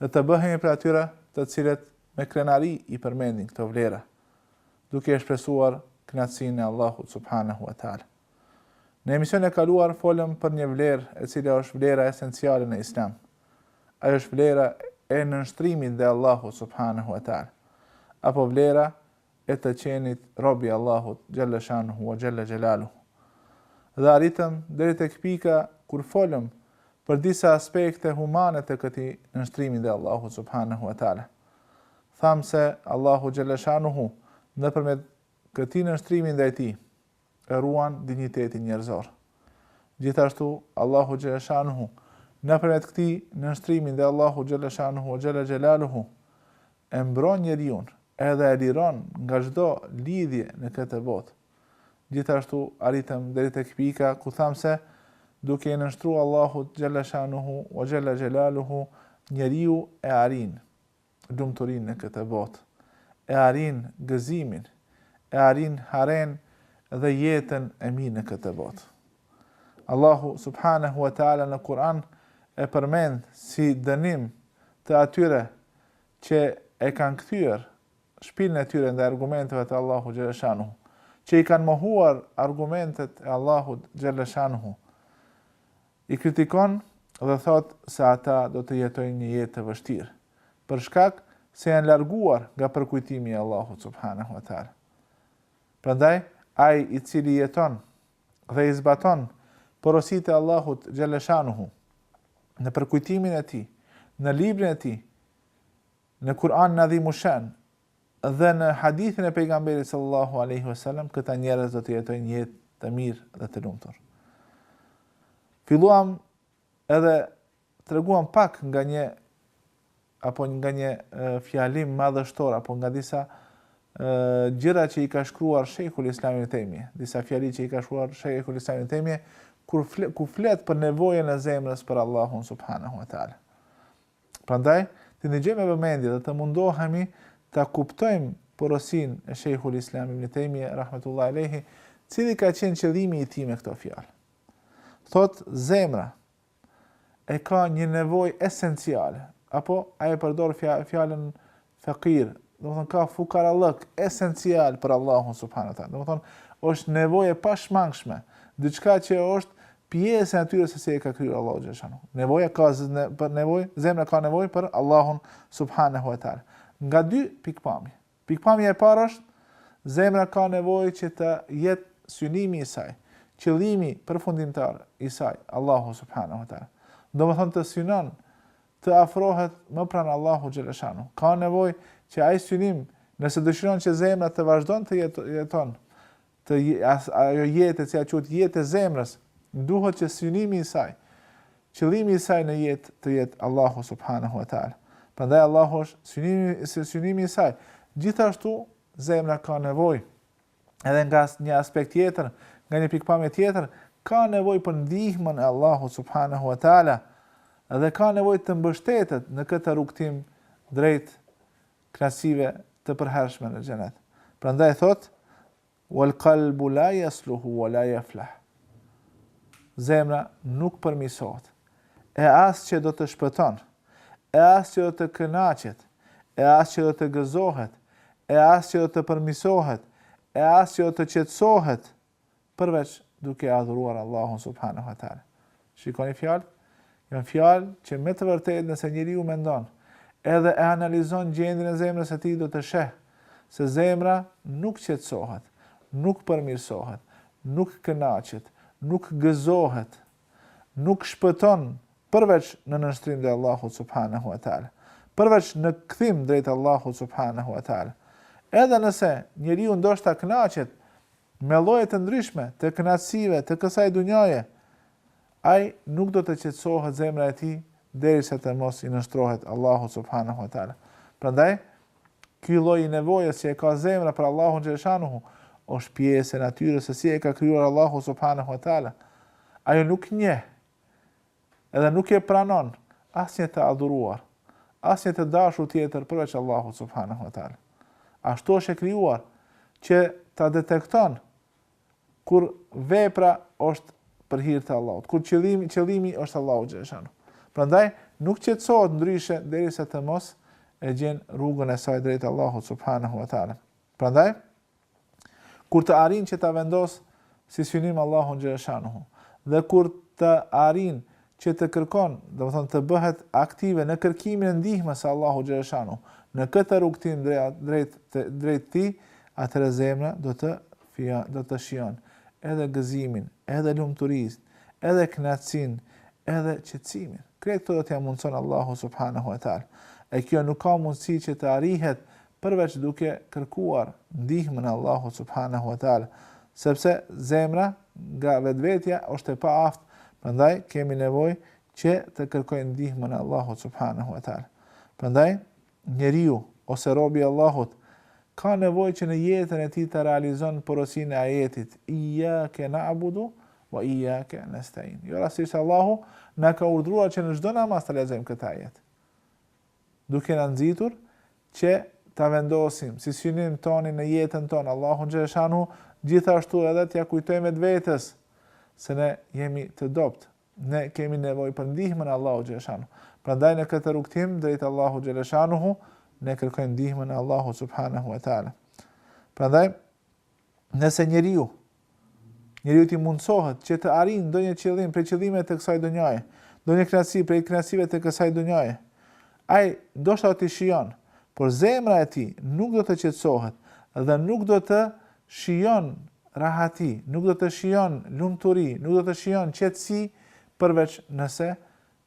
dhe të bëhemi prej atyre të cilët me krenari i përmendin këto vlera, duke e shpresuar kënaqësinë e Allahut subhanehu ve teala. Në emisionin e kaluar folëm për një vlerë e cila është vlera esenciale në Islam. Ajo është vlera e nënshtrimit ndaj Allahut subhanehu ve teala, apo vlera e të qenit rob i Allahut xhalla shanuhu wa xhalla xhelaluhu. Dhe arritëm deri tek pika kur folëm për disa aspekte humane të këtij nënshtrimi ndaj Allahut subhanahu wa taala. Thamë se Allahu xhalla shanuhu nëpërmjet këtij nënshtrimi ndaj tij e ruan dinjitetin njerëzor. Gjithashtu, Allahu xhele shanuhu, nëpërmjet këtij nënshtrimi ndaj Allahut xhele shanuhu ua xhele xhelaluhu, e mbron njeriun edhe e liron nga çdo lidhje në këtë botë. Gjithashtu, arritëm deri tek pika ku thamë se duke iu nënshtruar Allahut xhele shanuhu ua xhele xhelaluhu, njeriu e arrin lumturinë në këtë botë, e arrin gëzimin, e arrin harenë dhe jetën e mirë në këtë botë. Allahu subhanahu wa taala në Kur'an e përmend si dënim të atyre që e kanë kthyer shpinën e tyre ndaj argumenteve të Allahut xhaleshanuhu, që i kanë mohuar argumentet e Allahut xhaleshanuhu. I kritikon dhe thotë se ata do të jetojnë një jetë të vështirë, për shkak se janë larguar nga përkujtimi i Allahut subhanehu ve teala. Prandaj, ai i cili jeton dhe i zbaton porositë e Allahut xhaleshanuhu në përkujtimin e tij, në librin e tij, në Kur'anin Adhimushen, Dhe në hadithin e Pejgamberit sallallahu alaihi wasallam këta njerëz do të jetojnë një jetë të mirë dhe të lumtur. Filluam edhe treguam pak nga një apo nga një fjalim madhështor apo nga disa gjëra që i ka shkruar Sheikhul Islam Ibn Taymiyah, disa fjali që i ka shkruar Sheikhul Islam Ibn Taymiyah kur flet, ku flet për nevojën e zemrës për Allahun subhanahu wa taala. Prandaj, t'i ndigjojmë me vëmendje dhe të mundohemi ta kuptojmë porosinë e Shejhul Islam Ibn Tejmije, rahmetullahi alejhi, cili ka qenë qëllimi i tij me këto fjalë. Thotë, zemra e ka një nevojë esenciale, apo ai e përdor fjalën Faqir, domethënë ka fukarallëk esencial për Allahun subhanahu teala. Domethënë është nevojë e pashmangshme, diçka që është pjesë e natyrës se si e ka krijuar Allahu xhashanu. Nevoja ka për nevojë, zemra ka nevojë për Allahun subhanahu teala. Nga dy pikpamje. Pikpamja e parë është zemra ka nevojë që të jetë synimi i saj, qëllimi përfundimtar i saj, Allahu subhanahu wa taala. Domethënë të synon të afrohet më pranë Allahut xheleshanuhu. Ka nevojë që ai synim, nëse dëshiron që zemra të vazhdon të jeton, ta ajo jetë e cila është jetë e zemrës, duhet që synimi i saj, qëllimi i saj në jetë të jetë Allahu Subhanahu wa ta'ala. Prandaj Allahu është synimi, synimi i saj. Gjithashtu, zemra ka nevojë edhe nga një aspekt tjetër, nga një pikëpamje tjetër, ka nevojë për ndihmën e Allahu subhanahu wa ta'ala, dhe ka nevojë të mbështetet në këtë rrugëtim drejt kënaqësive të përhershme në xhenet. Prandaj thotë, wal kalbu la jesluhu, wa la jeflah. Zemra nuk përmirësohet, e as që do të shpëton, e as që do të kënaqet, e as që do të gëzohet, e as që do të përmirësohet, e as që do të qetësohet, përveç duke adhuruar Allahun subhanahu wa taala. Shikoni fjalët, janë fjalë që me të vërtetë nëse njeriu mendon, edhe e analizon gjendjen e zemrës së tij do të sheh se zemra nuk qetësohet, nuk përmirësohet, nuk kënaqet, nuk gëzohet, nuk shpëton përveç në nënshtrim ndaj Allahut subhanehu ve teala, përveç në kthim drejt Allahut subhanehu ve teala. Edhe nëse njeriu ndoshta kënaqet me lloje të ndryshme të kënaqësive të kësaj dunjaje, ai nuk do të qetësohet zemra e tij derisa të mos i nënshtrohet Allahut subhanehu ve teala. Prandaj, Ky lloj i nevojës që e ka zemra për Allahun xheleshanuhu, është pjesë e natyrës se si e ka krijuar Allahu subhanehu ve teala. Ajo nuk njeh, edhe nuk e pranon asnjë të adhuruar, asnjë të dashur tjetër përveç Allahut subhanehu ve teala. Ashtu është e krijuar që ta detekton Kur vepra është për hir të Allahut, kur qëllimi, qëllimi është Allahu xheleshanuhu. Prandaj nuk qetësohet ndryshe derisa të mos e gjen rrugën e saj drejt Allahut subhanahu wa taala. Prandaj kur të arrin që ta vendos si synim Allahun xheleshanuhu dhe kur të arrin që të kërkon, domethënë të bëhet aktive në kërkimin e ndihmës së Allahut xheleshanuhu, në këtë rrugëtim drejt drejt drejt tij, atëherë zemra do të do të shijon edhe gëzimin, edhe lumturinë, edhe kënaqësinë, edhe qetësimin. Krejt këto do t'ia mundëson Allahu subhanahu wa taala. E kjo nuk ka mundësi që të arrihet përveç duke kërkuar ndihmën e Allahut subhanehu ve teala, sepse zemra nga vetvetja është e paaftë, prandaj kemi nevojë që të kërkojmë ndihmën e Allahut subhanehu ve teala. Prandaj njeriu ose robi i Allahut ka nevojë që në jetën e tij të realizon porosinë e ajetit Iyyake na'budu wa iyyake nesta'in. Jo rastësisht Allahu na ka urdhëruar që në çdo namaz të lexojmë këtë ajet. duke na nxitur që ta vendosim si synim tonin në jetën tonë Allahun xhaleshanuhu gjithashtu edhe t'ia kujtojmë vetvetes se ne jemi të dobët ne kemi nevojë për ndihmën e Allahut xhaleshanuhu prandaj në këtë rrugëtim drejt Allahut xhaleshanuhu ne kërkojmë ndihmën e Allahut subhanahu wa taala prandaj Nëse njeriu, njeriut i mundësohet që të arrijë ndonjë qëllim prej qëllimeve të kësaj dunjaje, ndonjë kënaqësi prej kënaqësive të kësaj dunjaje, ai ndoshta do t'i shijon, por zemra e tij nuk do të qetësohet dhe nuk do të shijon rahati, nuk do të shijon lumturi, nuk do të shijon qetësi përveç nëse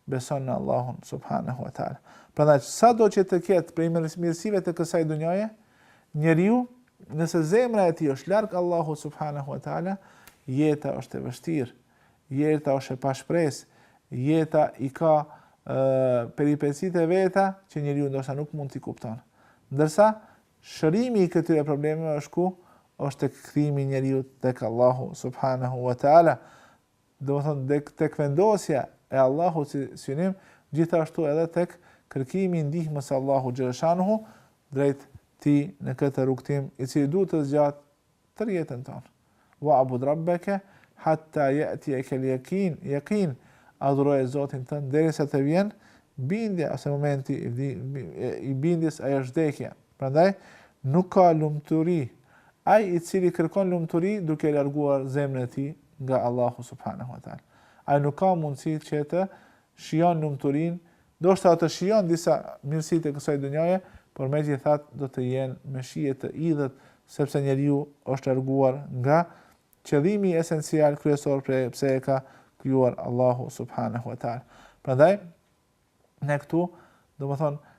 beson në Allahun subhanehu ve teala. Prandaj sado që të ketë prej mirësive të kësaj dunjaje, njeriu nëse zemra e tij është larg Allahut subhanehu ve teala, jeta është e vështirë, jeta është e pashpresë, jeta i ka ë peripecitë e veta që njeriu ndoshta nuk mund t'i kupton. Ndërsa shërimi i këtyre problemeve është ku është tek kthimi i njeriut tek Allahu subhanehu ve teala. domethënë tek tek vendosja e Allahut si synim, gjithashtu edhe tek kërkimi i ndihmës së Allahut xhaleshanuhu drejt Tij në këtë rrugëtim, i cili duhet të zgjatë tërë jetën tonë. Wa'bud rabbeke hatta ya'tiyaka al-yaqin, yaqin, adhuroje Zotin tënd derisa të vjen bindja ose momenti i bindjes, ajo është vdekja. Prandaj nuk ka lumturi ai i cili kërkon lumturi duke larguar zemrën e tij nga Allahu subhanahu wa taala. Ai nuk ka mundësi që të shijon lumturinë, ndoshta do t'i shijon disa mirësi të kësaj dynjaje, por megjithatë do të jenë me shije të idhët, sepse njeriu është larguar nga qëllimi esencial kryesor pse e ka krijuar Allahu subhanahu wa taala. Prandaj ne këtu, domethënë,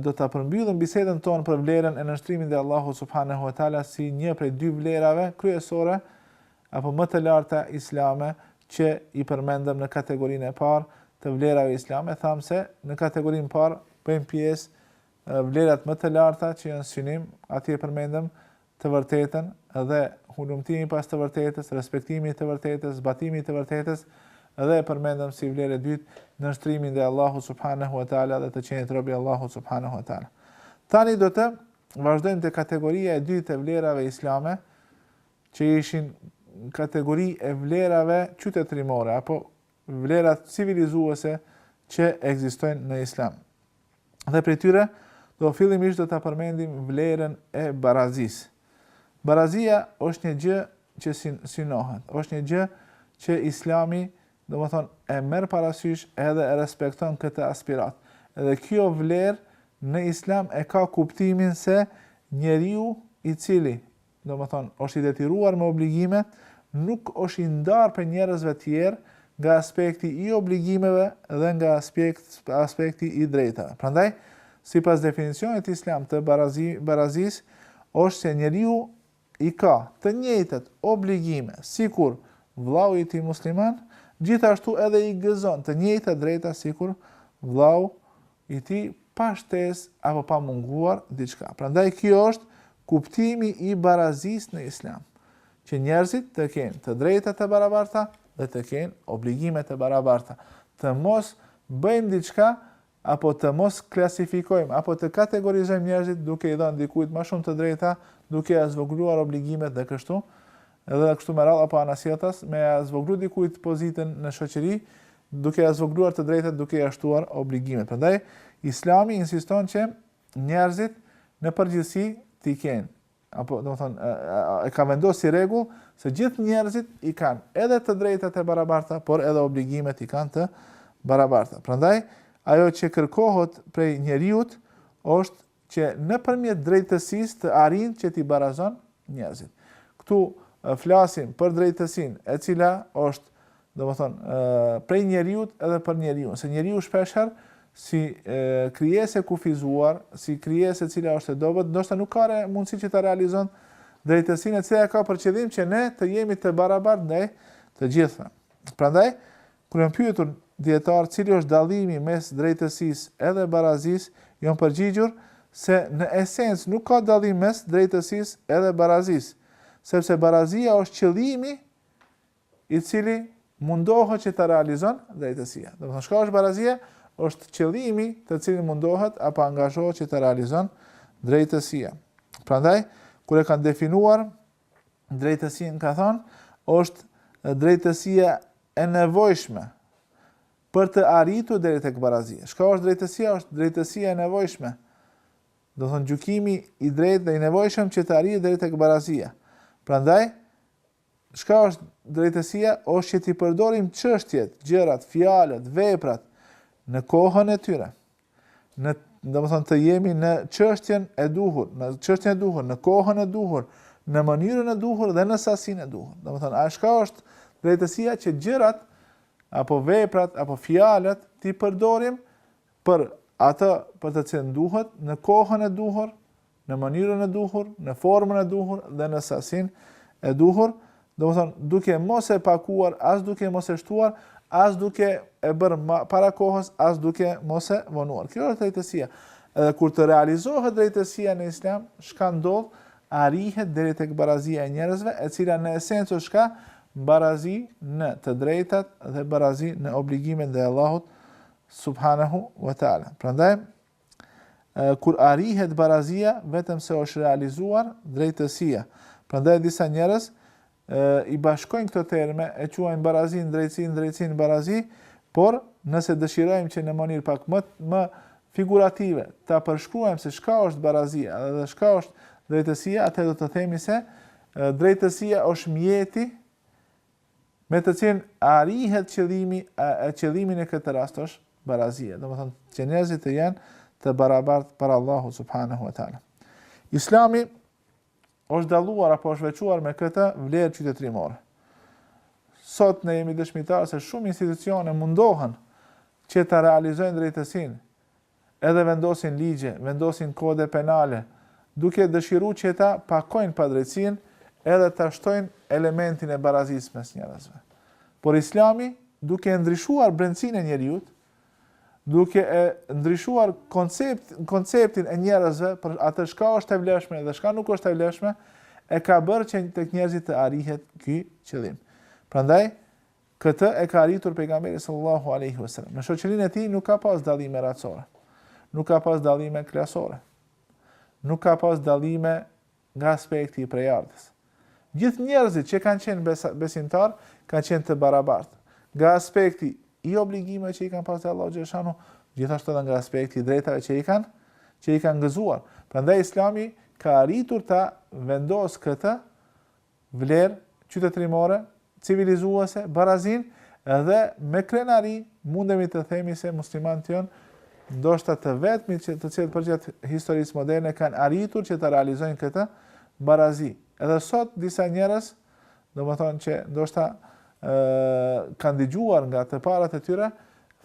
do ta përmbyllim bisedën tonë për vlerën e nënshtrimit ndaj Allahut Subhanehu e Tala si një prej dy vlerave kryesore apo më të larta islame që i përmendëm në kategorinë e parë të vlerave islame, thamë se në kategorinë e parë bëjnë pjesë vlerat më të larta që janë synim, aty e përmendëm, të vërtetën dhe hulumtimi pas të vërtetës, respektimi i të vërtetës, zbatimi i të vërtetës dhe e përmendëm si vlerë e dytë nënshtrimin ndaj Allahut subhanehu ve teala dhe të qenit rob i Allahut subhanehu ve teala. Tani do të vazhdojmë te kategoria e dytë e vlerave islame, që ishin kategoria e vlerave qytetërimore apo vlerat civilizuese që ekzistojnë në islam. Dhe prej tyre, do fillimisht do të përmendim vlerën e barazisë. Barazia është një gjë që synohet, është një gjë që islami, domethënë, e merr parasysh edhe e respekton këtë aspiratë. Edhe kjo vlerë në islam e ka kuptimin se njeriu i cili domethënë është i detyruar me obligime, nuk është i ndarë prej njerëzve tjerë nga aspekti i obligimeve dhe nga aspekti i drejtave. Prandaj, sipas definicionit islam të barazisë, është se njeriu i ka të njëjtat obligime sikur vëllau i tij musliman, gjithashtu edhe i gëzon të njëjtat drejta sikur vëllau i tij pa shtesë apo pa munguar diçka. Prandaj kjo është kuptimi i barazisë në Islam, që njerëzit të kenë të drejta të barabarta dhe të kenë obligime të barabarta, të mos bëjmë diçka apo të mos klasifikojmë apo të kategorizojmë njerëzit duke i dhënë dikujt më shumë të drejta, duke ia zvogëluar obligimet dhe kështu Edhe kështu me radhë apo anasjelltas, me ia zvogëlu dikujt pozitën në shoqëri, duke ia zvogëluar të drejtat, duke ia shtuar obligimet. Prandaj, Islami insiston që njerëzit në përgjithësi t'i kenë apo domethënë e ka vendosur si rregull se gjithë njerëzit i kanë edhe të drejtat e barabarta, por edhe obligimet i kanë të barabarta. Prandaj ajo që kërkohet prej njeriut është Që nëpërmjet drejtësisë të arrijë që t'i barazon njerëzit. Këtu flasim për drejtësinë e cila është, domethënë, prej njeriut edhe për njeriun, se njeriu shpeshherë si krijesë e kufizuar, si krijesë e cila është e dobët, ndoshta nuk ka mundësi që ta realizon drejtësinë e cila e ka për qëllim që ne të jemi të barabartë ndaj të gjithëve. Prandaj, Kur janë pyetur dijetarë cili është dallimi mes drejtësisë edhe barazisë, janë përgjigjur se në esencë nuk ka dallim mes drejtësisë edhe barazisë, sepse barazia është qëllimi i cili mundohet që ta realizon drejtësia. Domethënë çka është barazia? Është qëllimi të cilin mundohet apo angazhohet që ta realizon drejtësia. Prandaj, kur e kanë definuar drejtësinë ka thënë është drejtësia e nevojshme për të arritur deri tek barazia. Çka është drejtësia? Është drejtësia e nevojshme. Do thonë gjykimi i drejtë dhe i nevojshëm që të arrihet deri tek barazia. Prandaj çka është drejtësia? Është që t'i përdorim çështjet, gjërat, fjalët, veprat në kohën e tyre. domethënë të jemi në çështjen e duhur, në çështjen e duhur, në kohën e duhur, në mënyrën e duhur dhe në sasinë e duhur. Domethënë, a çka është drejtësia që gjërat apo veprat apo fjalët t'i përdorim për atë për të cilën duhet, në kohën e duhur, në mënyrën e duhur, në formën e duhur dhe në sasinë e duhur, domethënë duke mos e pakuar, as duke mos e shtuar, as duke e bërë para kohës, as duke mos e vonuar. Kjo është drejtësia. Edhe kur të realizohet drejtësia në islam, çka ndodh, arrihet deri tek barazia e njerëzve, e cila në esencë çka, barazi në të drejtat dhe barazi në obligimet ndaj Allahut subhanahu wa ta'ala. Prandaj, Kur arrihet barazia, vetëm se është realizuar drejtësia. Prandaj disa njerëz i bashkojnë këto terme, e quajnë barazinë drejtësi, drejtësinë barazi, por nëse dëshirojmë që në mënyrë pak më më figurative ta përshkruajmë se çka është barazia dhe çka është drejtësia, atëherë do të themi se drejtësia është mjeti Me të cilin arrihet qëllimi, e qëllimi në këtë rast është barazia, domethënë që njerëzit të jenë të barabartë para Allahut subhanahu wa taala. Islami është dalluar apo është veçuar me këtë vlerë qytetërimore. Sot ne jemi dëshmitarë se shumë institucione mundohen që ta realizojnë drejtësinë, Edhe vendosin ligje, vendosin kode penale, duke dëshiru që ta pakojnë padrejtësinë edhe ta shtojnë elementin e barazisë mes njerëzve. Por Islami, duke e ndryshuar brendësinë e njeriut, duke e ndryshuar koncept, konceptin e njerëzve për atë çka është e vlefshme dhe çka nuk është e vlefshme, e ka bërë që tek njerëzit të arrihet ky qëllim. Prandaj, Këtë e ka arritur pejgamberi sallallahu alejhi ve sellem. Në shoqërinë e tij nuk ka pas dallime racore. Nuk ka pas dallime klasore. Nuk ka pas dallime nga aspekti i prejardhjes. Gjithë njerëzit që kanë qenë besimtarë kanë qenë të barabartë. Nga aspekti i obligimeve që i kanë pas te Allahu xhashanu, gjithashtu edhe nga aspekti i drejtave që i kanë që i kanë gëzuar. Prandaj Islami ka arritur ta vendosë këtë vlerë qytetërimore, civilizuese, barazinë dhe me krenari mundemi të themi se muslimanët janë ndoshta të vetmit që të cilët përgjatë historisë moderne kanë arritur që të realizojnë këtë barazi. Edhe sot disa njerëz, domethënë që ndoshta ë kanë dëgjuar nga të parët e tyre,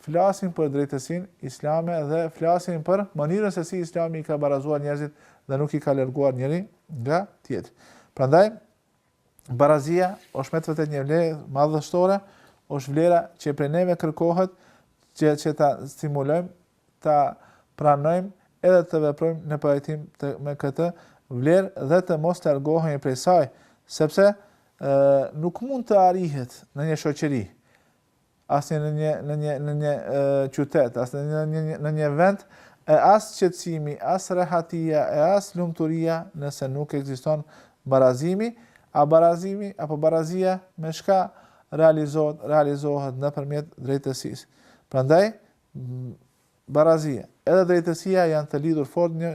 flasin për drejtësinë islame dhe flasin për mënyrën se si Islami i ka barazuar njerëzit dhe nuk i ka larguar njëri nga tjetri. Prandaj barazia është me të vërtetë një vlerë madhështore, është vlera që prej neve kërkohet që që ta stimulojmë, ta pranojmë edhe të veprojmë në pajtim të, me këtë vlerë dhe të mos largohemi prej saj, sepse ë nuk mund të arrihet në një shoqëri as një në një në një në një qytet, as në një në një në një vend, e as qetësimi, as rehatia, e as lumturia, nëse nuk ekziston barazimi, a barazimi apo barazia me çka realizohet, realizohet nëpërmjet drejtësisë. Prandaj Barazia edhe drejtësia janë të lidhur fort një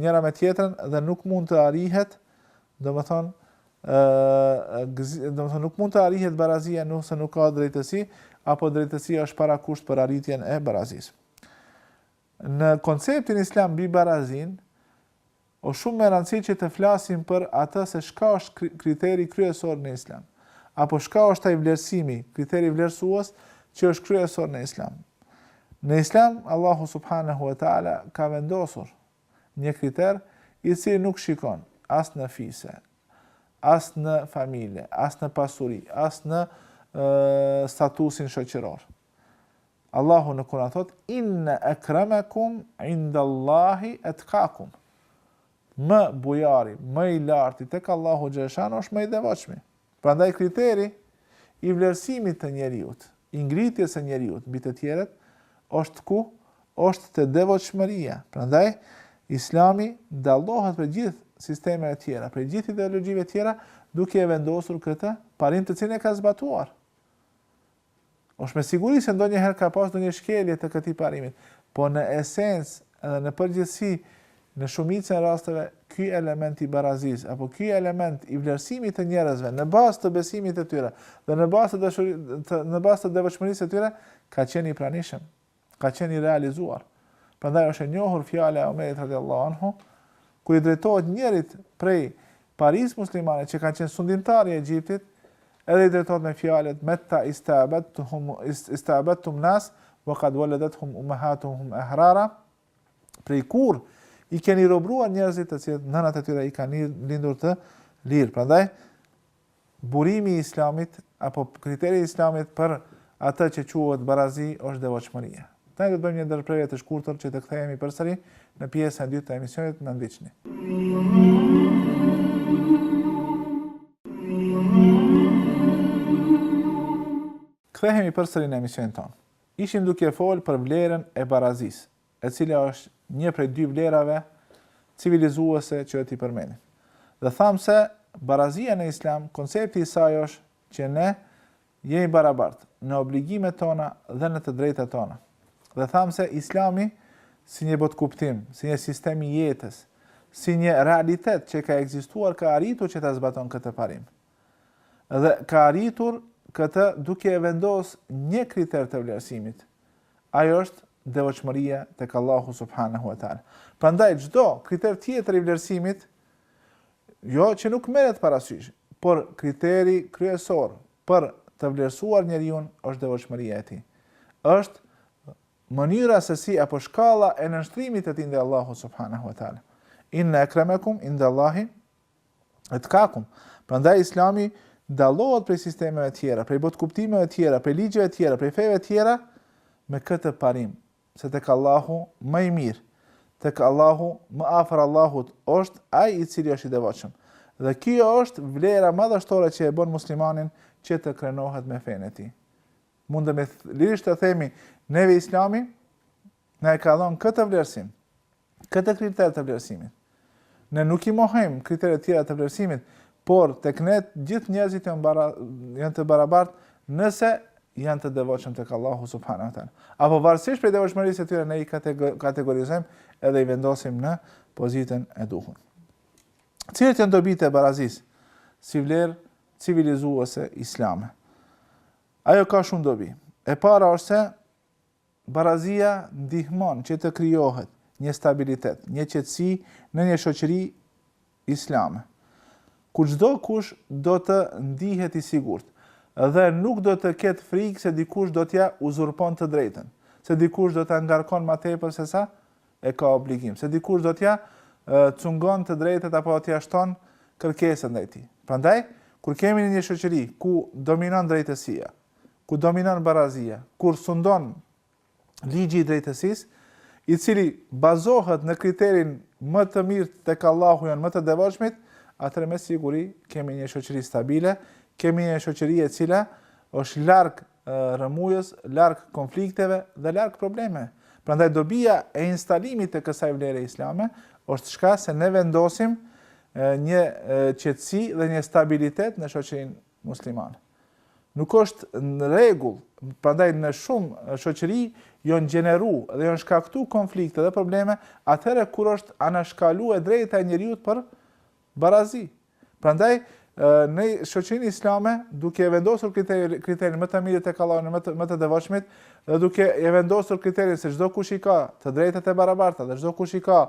njëra me tjetrën dhe nuk mund të arrihet, domethënë domethënë nuk mund të arrihet barazia nëse nuk ka drejtësi, apo drejtësia është parakusht për arritjen e barazisë. Në konceptin islam mbi barazinë, Është shumë me rëndësi që të flasim për atë se çka është kriteri kryesor në Islam, apo çka është ai vlerësimi, kriteri vlerësues, që është kryesor në Islam. Në Islam, Allahu subhanahu wa taala ka vendosur një kriter i cili nuk shikon as në fise, as në familje, as në pasuri, as në statusin shoqëror. Allahu në Kur'an thotë inna akramakum indallahi atqakum. Më bujari, më i larti tek Allahu xhelle shanuhu është më i devotshmi. Prandaj kriteri i vlerësimit të njeriut, i ngritjes së njeriut mbi të tjerët është ku, është te devotshmëria. Prandaj Islami dallohet prej gjithë sistemeve të tjera, prej gjithë ideologjive të tjera, duke e vendosur këtë parim të cilin e ka zbatuar. Është me siguri se ndonjëherë ka pasur ndonjë shkelje të këtij parimi, por në esencë dhe në përgjithësi, në shumicën e rasteve, ky element i barazisë apo ky element i vlerësimit të njerëzve në bazë të besimit të tyre dhe në bazë të në bazë të devotshmërisë së tyre ka qenë i pranishëm. Ka qenë i realizuar. Prandaj është e njohur fjala e Omerit radiallahu anhu, kur i drejtohet njërit prej parisë muslimane që ka qenë sundimtar i Egjiptit, edhe i drejtohet me fjalët meta istabadtum nas wa qad waladathum ummahatuhum ahrara prej kur i keni robruar njerëzit të cilët nënat e tyre i kanë lindur të lirë prandaj Burimi i Islamit apo kriteri i Islamit për atë që quhet barazi është devotshmëria. Tani do të bëjmë një ndërprerje të shkurtër që të kthehemi përsëri në pjesën e dytë të emisionit, na ndiqni. Kthehemi përsëri në emisionin tonë. Ishim duke folë për vlerën e barazisë, e cila është një prej dy vlerave civilizuese që t'i përmendim. Dhe thamë se barazia në Islam, koncepti i saj është që ne jemi barabartë në obligimet tona dhe në të drejtat tona. Dhe thamë se Islami si një botëkuptim, si një sistem i jetës, si një realitet që ka ekzistuar, ka arritur që ta zbaton këtë parim. dhe ka arritur këtë duke e vendos një kriter të vlerësimit. Ajo është devotshmëria tek Allahu subhanahu wa taala. Prandaj çdo kriter tjetër i vlerësimit jo që nuk merret parasysh, por kriteri kryesor për të vlerësuar njeriun është devotshmëria e tij. Është mënyra se si apo shkalla e nënshtrimit të tij ndaj Allahut subhanahu wa taala. Inna akramakum inda Allahi etkakum. Prandaj Islami dallohet prej sistemeve tjera, prej botëkuptimeve tjera, prej ligjeve tjera, prej feve tjera me këtë parim, se tek Allahu më i mirë, tek Allahu më afër Allahut është ai i cili është i devotshëm. Dhe kjo është vlera madhështore që e bon muslimanin që të krenohet me fenë e tij. Mundemi lirisht të themi neve Islami Na e ka dhonë këtë vlerësim, këtë kriter të vlerësimit. Ne nuk i mohojmë kriteret tjera të vlerësimit, por tek ne gjithë njerëzit janë të barabartë nëse janë të devotshëm tek Allahu subhanahu wa taala. Apo varësisht prej devotshmërisë së tyre ne i kategorizojmë edhe i vendosim në pozitën e duhur. Cilat janë dobitë e barazisë si vlerë civilizuese islame? Ajo ka shumë dobi. E para është se Barazia ndihmon që të krijohet një stabilitet, një qetësi në një shoqëri islame, ku çdokush do të ndihet i sigurt dhe nuk do të ketë frikë se dikush do t'ia uzurpon të drejtën, se dikush do ta ngarkon ma tepër se sa e ka obligim, se dikush do t'ia cungon të drejtat apo t'ia shton kërkesat ndaj tij. Prandaj, kur kemi në një shoqëri ku dominon drejtësia, ku dominon barazia, kur sundon ligji i drejtësisë, i cili bazohet në kriterin më të mirë tek Allahu janë më të devotshmit, atëherë me siguri kemi një shoqëri stabile, kemi një shoqëri e cila është larg rrëmujës, larg konflikteve dhe larg problemeve. Prandaj dobia e instalimit të kësaj vlere islame është çka se ne vendosim një qetësi dhe një stabilitet në shoqërinë muslimane. Nuk është në rregull, prandaj në shumë shoqëri janë gjeneru dhe janë shkaktu konflikte dhe probleme, atëherë kur është anashkalu e drejta e njeriut për barazi. Prandaj, në shoqërinë islame, duke e vendosur kriterin më të mirë tek Allahu janë më të, më të devotshmit, dhe duke e vendosur kriterin se çdokush i ka të drejtat e barabarta dhe çdokush i ka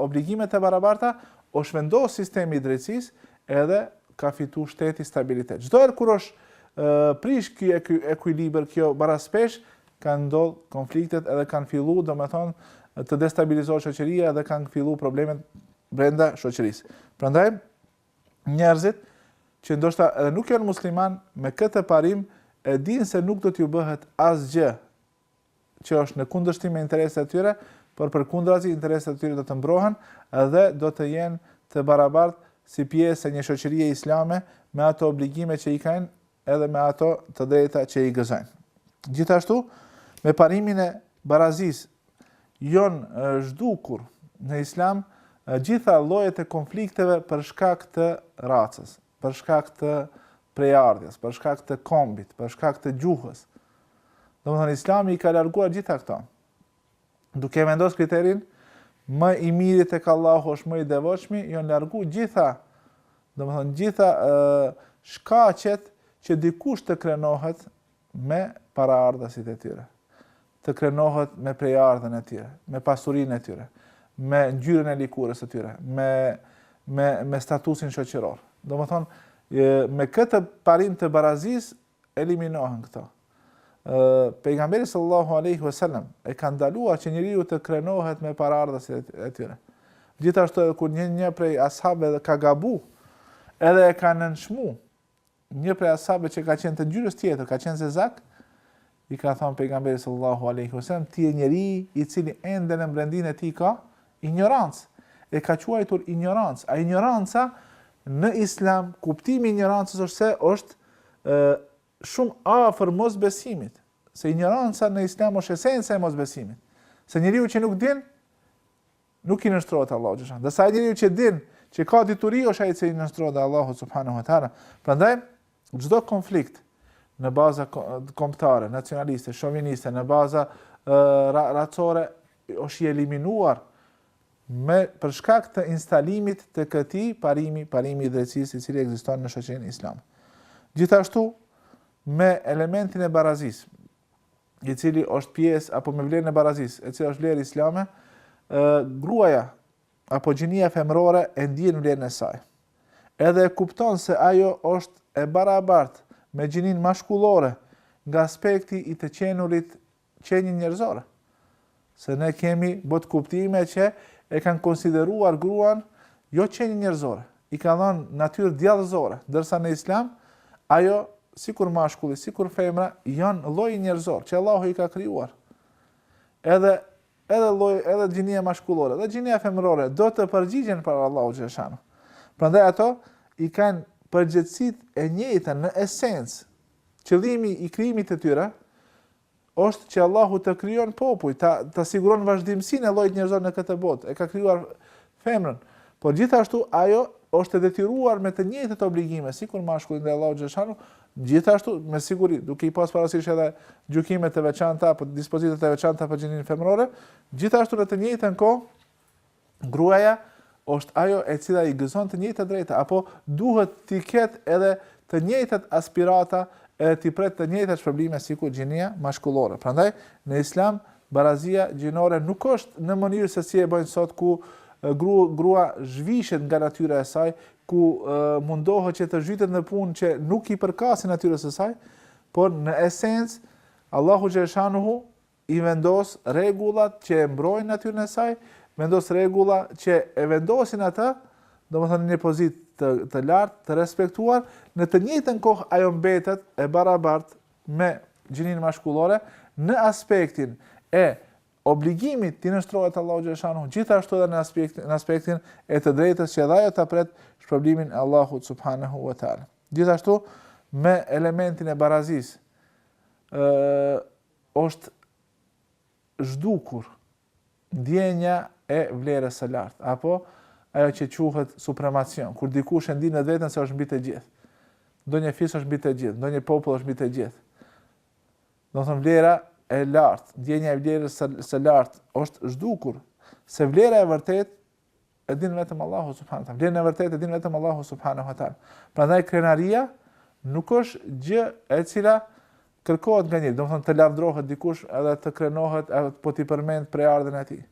obligimet e barabarta, është vendos sistemi i drejtësisë, edhe ka fitu shteti stabilitet. Çdo herë kur është prish ky ekuilibër, kjo baraspeshë, kanë ndodh konfliktet edhe kanë fillu, domethonë, të destabilizohet shoqëria dhe kanë fillu problemet brenda shoqërisë. Prandaj, njerëzit që ndoshta edhe nuk janë musliman, me këtë parim e dinë se nuk do t'ju bëhet asgjë që është në kundërshtim me interesat e tyre, por përkundrazi interesat e tyre do të mbrohen dhe do të jenë të barabartë si pjesë e një shoqërie islame me ato obligime që i kanë edhe me ato të drejta që i gëzojnë. Gjithashtu, me parimin e barazisë janë zhdukur në islam gjitha llojet e konflikteve për shkak të racës. për shkak të prejardhjes, për shkak të kombit, për shkak të gjuhës. Domethënë Islami i ka larguar gjitha këto. Duke vendosur kriterin më i miri tek Allahu është më i devotshmi, janë largu gjitha, domethënë gjitha ë shkaqet që dikush të krenohet me paraardhësit e tyre, të krenohet me prejardhjen e tyre, me pasurinë e tyre, me ngjyrën e lëkurës së tyre, me me me statusin shoqëror. Domethënë, me këtë parim të barazisë eliminohen këto. Ë pejgamberi sallallahu alaihi wasallam e ka ndaluar që njeriu të krenohet me paraardhësit e tyre. Gjithashtu edhe kur një një prej ashabëve ka gabu, edhe e ka nënçmu, Një prej ashabëve që ka qenë të ngjyrës tjetër, ka qenë zezak, i ka thënë pejgamberi sallallahu alaihi wasallam, ti je njeri i cili ende në brendinë e tij ka injorancë. E ka quajtur injorancë. A injoranca në islam, kuptimi i injorancës është se është ë shumë afër mosbesimit, se injoranca në islam është esenca e mosbesimit. Se njeriu që nuk din Nuk i nënshtrohet Allahut xheleshanuhu. Dhe sa ai njeriu që din, që ka dituri është ai që i nënshtrohet dhe Allahut subhanahu wa taala. Prandaj çdo konflikt në baza kombëtare, nacionaliste, shoviniste, në baza racore është i eliminuar me për shkak të instalimit të këtij parimi, parimi i drejtësisë i cili ekziston në shoqërinë islame. Gjithashtu me elementin e barazisë, i cili është pjesë apo me vlerën e barazisë, e cila është vlerë islame, gruaja apo gjinia femërore e ndjen vlerën e saj. Edhe e kupton se ajo është e barabartë me gjinin mashkullore nga aspekti i të qenurit qenie njerëzore. Se ne kemi botëkuptime që e kanë konsideruar gruan jo qenie njerëzore, i kanë dhënë natyrë djallëzore, ndërsa në Islam ajo sikur mashkulli, sikur femra janë lloji njerëzor që Allahu i ka krijuar. Edhe edhe lloj edhe gjinia mashkullore dhe gjinia femërore do të përgjigjen para Allahut xheleshanuhu. Prandaj ato i kanë përgjegjësitë e njëjta në esencë. Qëllimi i krijimit të tyre Është që Allahu të krijon popuj, ta, ta siguron vazhdimësinë e llojit njerëzor në këtë botë, e ka krijuar femrën, por gjithashtu ajo është e detyruar me të njëjtët obligime, sikur mashkulli ndaj Allahut xheleshanuhu, gjithashtu me siguri, duke i pas parasysh edhe gjykimet e veçanta, apo dispozitat e veçanta për gjininë femrore, gjithashtu në të njëjtën kohë, Gruaja është ajo e cila i gëzon të njëjtat drejta apo duhet t'i ketë edhe të njëjtat aspirata edhe t'i pret të njëjtat shpërblime sikur gjinia mashkullore. Prandaj, në Islam, barazia gjinore nuk është në mënyrë se si e bëjnë sot ku grua zhvishet nga natyra e saj, ku mundohet që të zhytet në punë që nuk i përkasin natyrës së saj, por në esencë Allahu xheleshanuhu i vendos rregullat që e mbrojnë natyrën e saj, vendos rregulla që e vendosin atë, domethënë në një pozitë të, të lartë, të respektuar, në të njëjtën kohë ajo mbetet e barabartë me gjininë mashkullore në aspektin e obligimit t'i nënshtrohet Allahut xheleshanuhu, gjithashtu edhe në aspektin në aspektin e të drejtës që edhe ajo ta pret shpërblimin e Allahut subhanahu wa taala. Gjithashtu me elementin e barazisë, është zhdukur ndjenja e vlerës së lartë, apo ajo që quhet supremacion, kur dikush e ndien veten se është mbi të gjithë. Ndonjë fis është mbi të gjithë, ndonjë popull është mbi të gjithë. Domethënë vlera e lartë, ndjenja e vlerës së, së lartë është zhdukur, se vlera e vërtetë e din vetëm Allahu subhanahu wa taala. Vlerën e vërtetë e din vetëm Allahu subhanahu wa taala. Prandaj krenaria nuk është gjë e cila kërkohet nga njëri, domethënë të lavdrohet dikush edhe të krenohet edhe po t'i përmend prejardhjen e tij.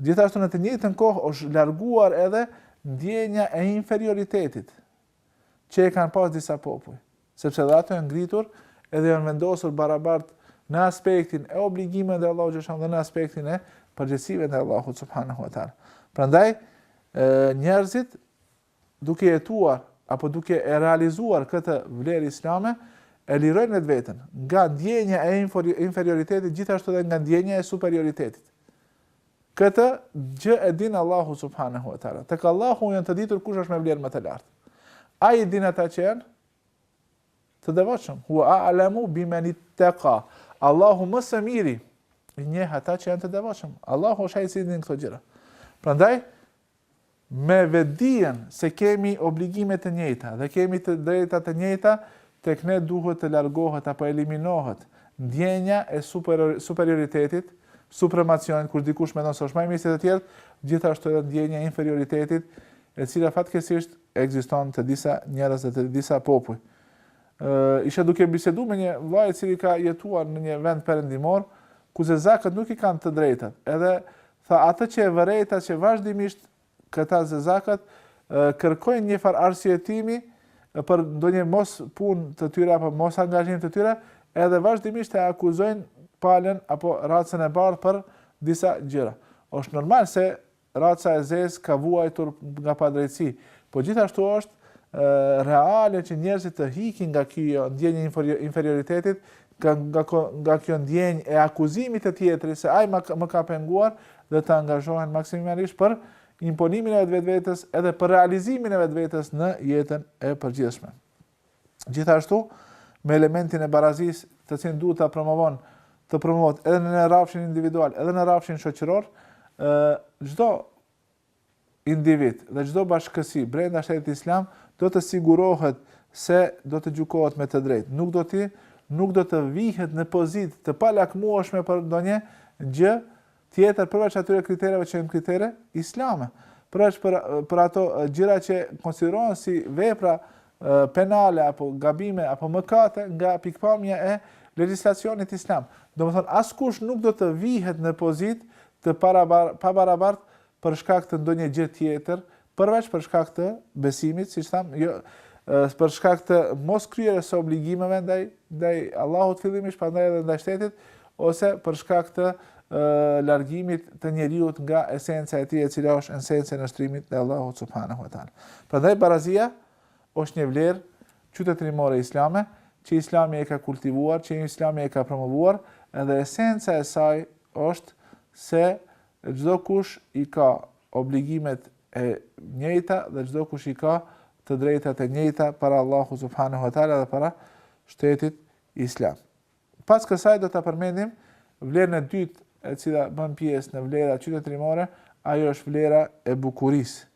Gjithashtu në të njëjtën kohë është larguar edhe ndjenja e inferioritetit. që e kanë pas disa popuj, sepse dhe ato janë ngritur edhe janë vendosur barabart në aspektin e obligimeve ndaj Allahut xheleshanuhu dhe në aspektin e përgjegjësive ndaj Allahut subhanahu wa taala. Prandaj njerëzit duke jetuar apo duke e realizuar këtë vlerë islame e lirojnë vetveten nga ndjenja e inferioritetit gjithashtu edhe nga ndjenja e superioritetit. Këtë gjë e din Allahu subhanehu ve teala. Tek Allahu janë të ditur kush është me vlerë më të lartë. Ai i din ata që janë të devotshëm. Huwa a'lamu biman ittaqa. Allahu më së miri i njeh ata që janë të devotshëm. Allahu është ai i cili din këto gjëra. Prandaj me vetëdijen se kemi obligime të njëjta dhe kemi të drejta të njëjta, tek ne duhet të largohet apo eliminohet ndjenja e superioritetit, supremacionit, kur dikush mendon se është më i mirë se të tjerët, gjithashtu edhe ndjenja e inferioritetit, e cila fatkeqësisht ekziston te disa njerëz dhe te disa popuj. Ë, isha duke biseduar me një vëlla i cili ka jetuar në një vend perëndimor, ku zezakët nuk i kanë të drejtat, edhe Tha atë që e vërejta që vazhdimisht këta zezakët kërkojnë një farë arsyetimi për ndonjë mospunë të tyre apo mosangazhim të tyre, edhe vazhdimisht e akuzojnë palën apo racën e bardhë për disa gjëra. Është normal se raca e zezë ka vuajtur nga padrejtësi, po gjithashtu është reale që njerëzit të hikin nga kjo ndjenjë inferioriteti nga nga kjo ndjenjë e akuzimit të tjetrit se ai ma më ka penguar dhe të angazhohen maksimalisht për imponimin e vetvetes edhe për realizimin e vetvetes në jetën e përgjithshme. Gjithashtu, me elementin e barazisë, të cilin duhet ta promovon, të promovohet edhe në rrafshin individual, edhe në rrafshin shoqëror, ë çdo individ dhe çdo bashkësi brenda shtetit islam do të sigurohet se do të gjykohet me të drejtë. Nuk do të nuk do të vihet në pozitë të palakmueshme për ndonjë gjë tjetër përveç atyre kritereve që janë kritere islame. Përveç për për ato gjëra që konsiderohen si vepra penale apo gabime apo mëkate nga pikëpamja e legjislacionit islam. Domethënë askush nuk do të vihet në pozitë të pabarabartë për shkak të ndonjë gjë tjetër, përveç për shkak të besimit, siç thamë, jo për shkak të moskryerjes së obligimeve ndaj ndaj Allahut fillimisht, prandaj edhe ndaj shtetit, ose për shkak të largimit të njeriut nga esenca e tij e cila është esenca e nënshtrimit ndaj Allahut subhanehu ve teala. Prandaj barazia është një vlerë qytetërimore islame që Islami e ka kultivuar, që Islami e ka promovuar, edhe esenca e saj është se çdokush i ka obligimet e njëjta dhe çdokush i ka të drejtat e njëjta para Allahut subhanehu ve teala dhe para shtetit islam. Pas kësaj do të përmendim vlerën e dytë e cila bën pjesë në vlerat qytetërimore, ajo është vlera e bukurisë.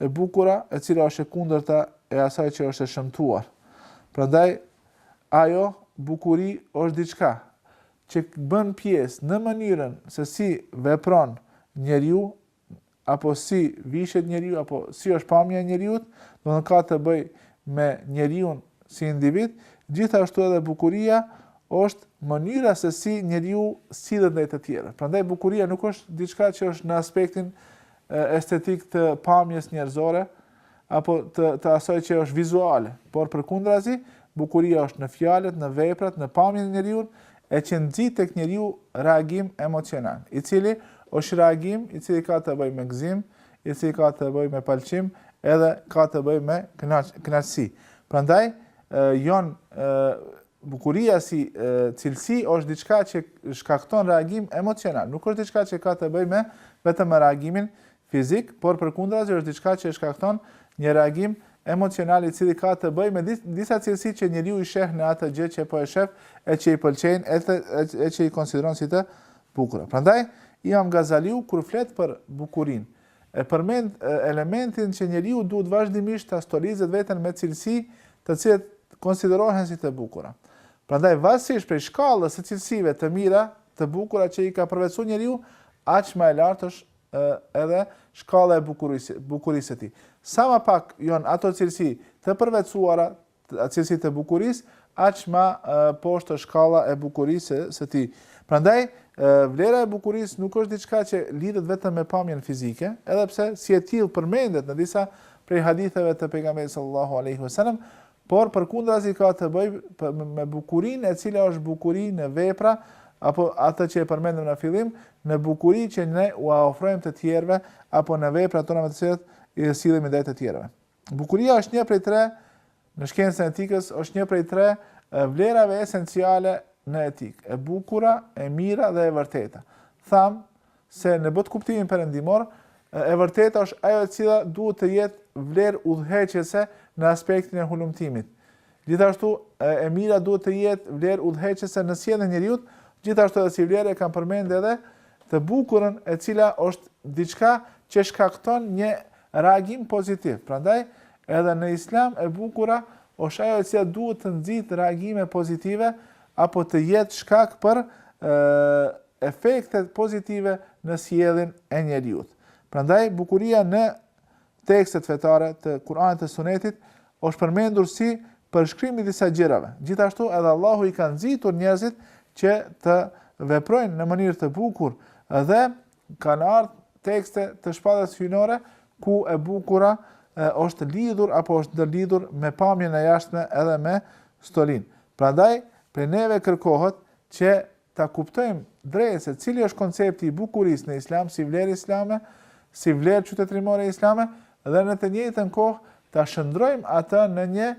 E bukura, e cila është e kundërta e asaj që është e shëmtuar. Prandaj, ajo bukuri është diçka që bën pjesë në mënyrën se si vepron njeriu apo si vishet njeriu, apo si është pamja e njeriut, domethënë ka të bëjë me njeriun si individ, gjithashtu edhe bukuria është mënyra se si njeriu sillet ndaj të tjerëve. Prandaj bukuria nuk është diçka që është në aspektin estetik të pamjes njerëzore, apo të të asaj që është vizuale, por përkundrazi, bukuria është në fjalët, në veprat, në pamjen e njeriut, e që nxit tek njeriu reagim emocional, i cili është reagim i cili ka të bëjë me gëzim, i cili ka të bëjë me pëlqim, edhe ka të bëjë me kënaqësi. Prandaj janë bukuria si cilësi është diçka që shkakton reagim emocional, nuk është diçka që ka të bëjë vetëm me reagimin fizik, por përkundrazi është diçka që shkakton një reagim emocional i cili ka të bëjë me disa cilësi që njeriu i sheh në atë gjë që po e shef e që i pëlqejnë e që i konsideron si të bukura. Prandaj, Imam Gazaliu kur flet për bukurinë, e përmend elementin që njeriu duhet vazhdimisht ta stolisë veten me cilësi të cilat konsiderohen si të bukura. Prandaj varësisht prej shkallës së cilësive të mira, të bukura që i ka përvetësuar njeriu, aq më e lartë është edhe shkalla e bukurisë së tij. Sa më pak janë ato cilësi të përvetësuara, cilësi të bukurisë, aq më poshtë shkalla e bukurisë së tij. Prandaj, vlera e bukurisë nuk është diçka që lidhet vetëm me pamjen fizike, edhe pse si e tillë përmendet në disa prej haditheve të pejgamberit sallallahu alaihi wasallam, Por përkundrazi ka të bëjë me bukurinë e cila është bukuri në vepra apo atë që e përmendëm në fillim, në bukuri që ne ua ofrojmë të tjerëve apo në veprat tona me të cilat sillemi ndaj të tjerëve. Bukuria është një prej tre në shkencën e etikës, është një prej tre vlerave esenciale në etikë, e bukura, e mira dhe e vërteta. Tham se në botëkuptimin perëndimor, e vërteta është ajo e cila duhet të jetë vlerë udhëheqëse në aspektin e hulumtimit. Gjithashtu, e mira duhet të jetë vlerë udhëheqëse në sjelljen e njeriut, gjithashtu edhe si vlerë e kanë përmendë edhe të bukurën e cila është diçka që shkakton një reagim pozitiv. Prandaj, edhe në Islam e bukura është ajo e cila duhet të nxit reagime pozitive apo të jetë shkak për efekte pozitive në sjelljen e njeriut. Prandaj bukuria në tekstet fetare të Kur'anit dhe Sunetit është përmendur si përshkrim i disa gjërave. Gjithashtu edhe Allahu i ka nxitur njerëzit që të veprojnë në mënyrë të bukur dhe kanë ardhur tekste të shpalljes hyjnore ku e bukura e, është lidhur apo është ndërlidhur me pamjen e jashtme edhe me stolinë. Prandaj, prej neve kërkohet që ta kuptojmë drejt se cili është koncepti i bukurisë në Islam si vlerë islame, si vlerë qytetërimore islame dhe në të njëjtën kohë ta shndrojmë atë në një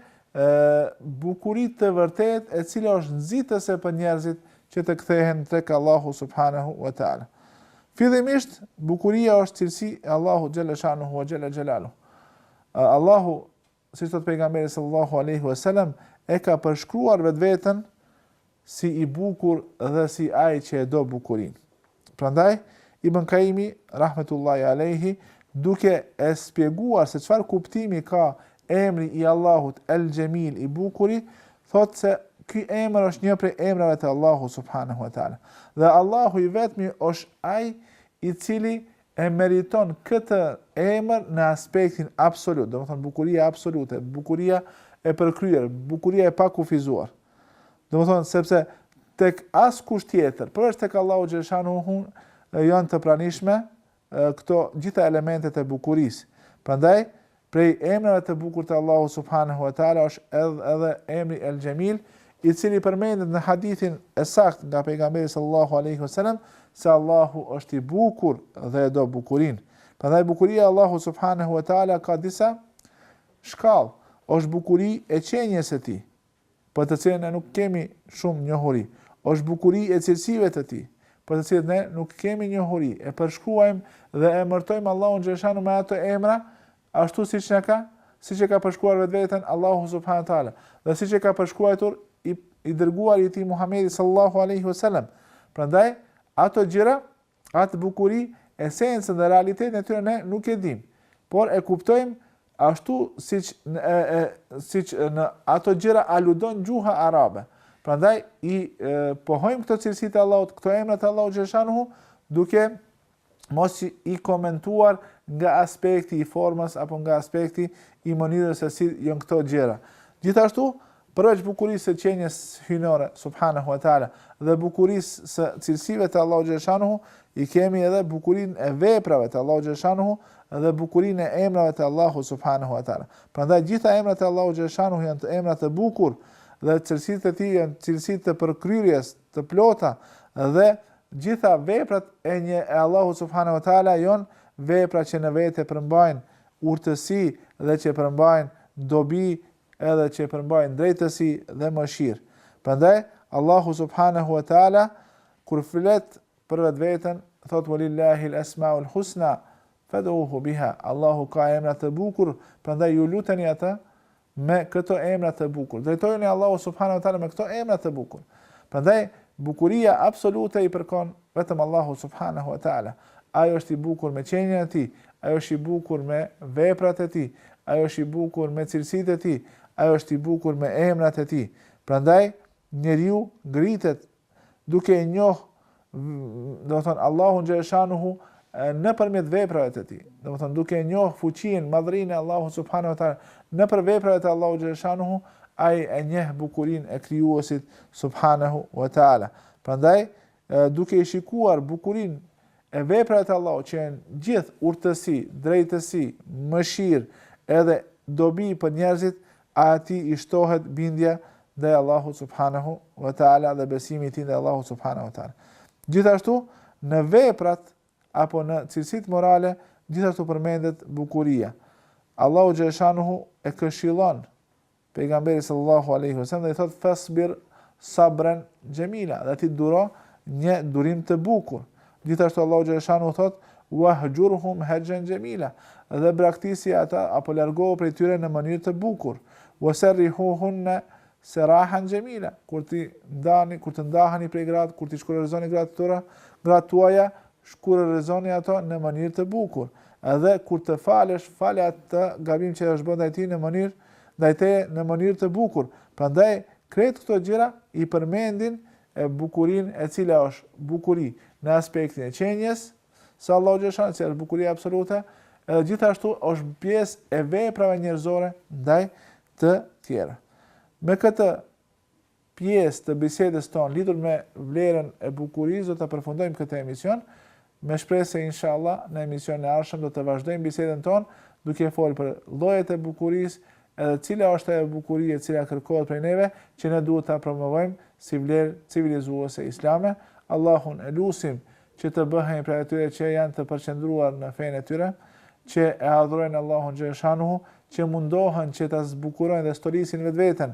bukuri të vërtetë e cila është nxitëse për njerëzit që të kthehen tek Allahu subhanahu wa taala. Fillimisht bukuria është cilësi e Allahut xhelle shanuhu wa xhelle xhelaluhu. Allahu siç thotë pejgamberi sallallahu alejhi ue selem, e ka përshkruar vetveten si i bukur dhe si ai që e do bukurinë. Prandaj Ibn Kajimi rahmetullahi alejhi duke e spjeguar se çfarë kuptimi ka emri i Allahut El Xhemil i bukuri, thotë se ky emër është një prej emrave të Allahut subhanahu wa taala. Dhe Allahu i vetmi është ai i cili e meriton këtë emër në aspektin absolut, domethënë bukuria absolute, bukuria e përkryer, bukuria e pakufizuar. Domethënë, sepse tek askush tjetër, përveç tek Allahu xhelle shanuhu nuk, janë të pranishme këto gjitha elementet e bukurisë. Prandaj, Prej emrave të bukur të Allahut subhanehu ve teala është edhe edhe emri El Xhemil, i cili përmendet në hadithin e saktë nga pejgamberi sallallahu alaihi wasallam se Allahu është i bukur dhe e do bukurinë. Prandaj bukuria e Allahut subhanehu ve teala ka disa shkallë. Është bukuri e qenies së tij, për të cilën ne nuk kemi shumë njohuri, është bukuri e cilësive të tij, për të cilat ne nuk kemi njohuri, e përshkruajmë dhe e emërtojmë Allahun xhelle shanuhu me ato emra, ashtu siç na ka, siç e ka përshkruar vetveten Allahu subhanahu teala, dhe siç e ka përshkruar i, i dërguari i tij Muhamedi sallallahu alaihi wasallam. Prandaj ato gjëra Atë bukuri, esencën dhe realitetin e tyre ne nuk e dimë, por e kuptojmë ashtu siç siç në ato gjëra aludon gjuha arabe. Prandaj i pohojmë këto cilësi të Allahut, këto emra të Allahut xheleshanuhu, duke mos i komentuar nga aspekti i formës apo nga aspekti i mënyrës se si janë këto gjëra. Gjithashtu, Përveç bukurisë së qenies hyjnore, subhanehu ue teala, dhe bukurisë së cilësive të Allahut xhaleshanuhu, i kemi edhe bukurinë e veprave të Allahut xhaleshanuhu dhe bukurinë e emrave të Allahut subhanehu ue teala. Prandaj gjitha emrat e Allahut xhaleshanuhu janë të emra të bukur dhe cilësitë e tij janë cilësi të përkryera, të plota dhe gjitha veprat e një e Allahut subhanehu ue teala janë vepra që në vete përmbajnë urtësi dhe që përmbajnë dobi edhe që përmbajnë drejtësi dhe mëshirë. Prandaj, Allahu subhanehu ve teala, kur flet për vetveten, thotë Walillahil esmaul husna, fed'uhu biha, Allahu ka emra të bukur, prandaj ju luteni atë me këto emra të bukur. Drejtojuni Allahut subhanehu ve teala me këto emra të bukur. Prandaj, bukuria absolute i përkon Vetëm Allahut subhanehu wa ta'ala. Ai është i bukur me qenien e tij, ai është i bukur me veprat e tij, ai është i bukur me cilësitë e tij, ai është i bukur me emrat e tij. Prandaj njeriu ngritet duke e njoh do të thonë Allahun xhaleshanuhu nëpërmjet veprave të tij. Do të thonë duke e njoh fuqinë, madhrinë e Allahut subhanehu wa ta'ala nëpër veprat e Allahut xhaleshanuhu ai e njeh bukurinë e krijuesit subhanehu wa ta'ala. Prandaj Duke e shikuar bukurinë e veprave të Allahut që janë gjithë urtësi, drejtësi, mëshirë edhe dobi për njerëzit, atij i shtohet bindja ndaj Allahut subhanehu ve teala dhe besimi i tij ndaj Allahut subhanehu ve teala. Gjithashtu në veprat apo në cilësitë morale gjithashtu përmendet bukuria. Allahu xheleshanuhu e këshillon Pejgamberin sallallâhu alejhi ve sellem dhe i thotë fesbir sabren xhemila, dhe ti duro një durim të bukur. Gjithashtu Allahu xhaleshanu thotë wahxhurhum hexhran xhemila, dhe braktisi ata apo largohu prej tyre në mënyrë të bukur. Wasarrihuhunna serahan xhemila, kur t'i ndani, kur të ndaheni prej gratë, kur t'i shkurorëzoni gratë tuaja, Shkurorëzoni ato në mënyrë të bukur. Edhe kur të falësh, fale atë gabim që është bërë ndaj tij në mënyrë ndaj teje në mënyrë të bukur. Prandaj krejt këto gjëra i përmendin bukurinë, e cila është bukuri në aspektin e qenies së Allahut xhaleshanu, e cila është bukuri absolute, edhe gjithashtu është pjesë e veprave njerëzore ndaj të tjerëve. Me këtë pjesë të bisedës tonë lidhur me vlerën e bukurisë do ta përfundojmë këtë emision, me shpresë se inshallah në emisionin e ardhshëm do të vazhdojmë bisedën tonë duke folë për llojet e bukurisë edhe cila është ajo bukuri e cila kërkohet prej neve që ne duhet ta promovojmë si vlerë civilizuese islame. Allahun e lusim që të bëhemi prej atyre që janë të përqendruar në fenë e tyre, që e adhurojnë Allahun xheleshanuhu, që mundohen që ta zbukurojnë dhe stolisin vetveten